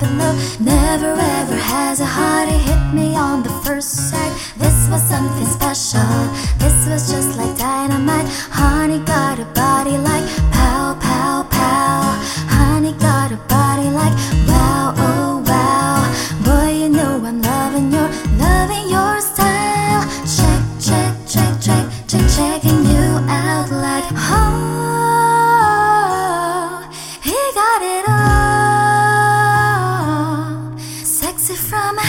up in love never ever has a heart. Hit me on the first sight. This was something special. This was just like dynamite. Honey got a body like pow, pow, pow. Honey got a body like wow, oh wow. Boy, you know I'm loving your, loving your style. Check, check, check, check, check, checking you out like oh, he got it all. it from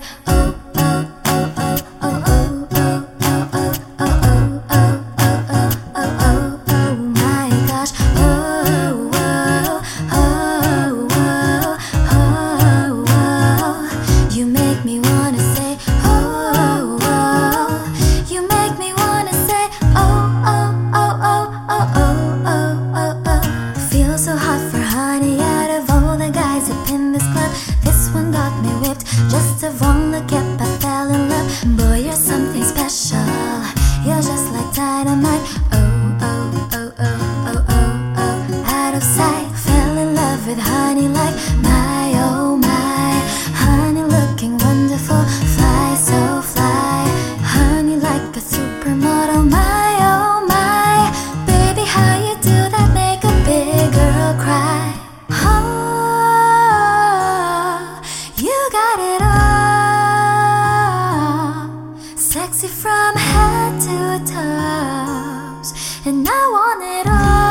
I. head to toes, and I want it all.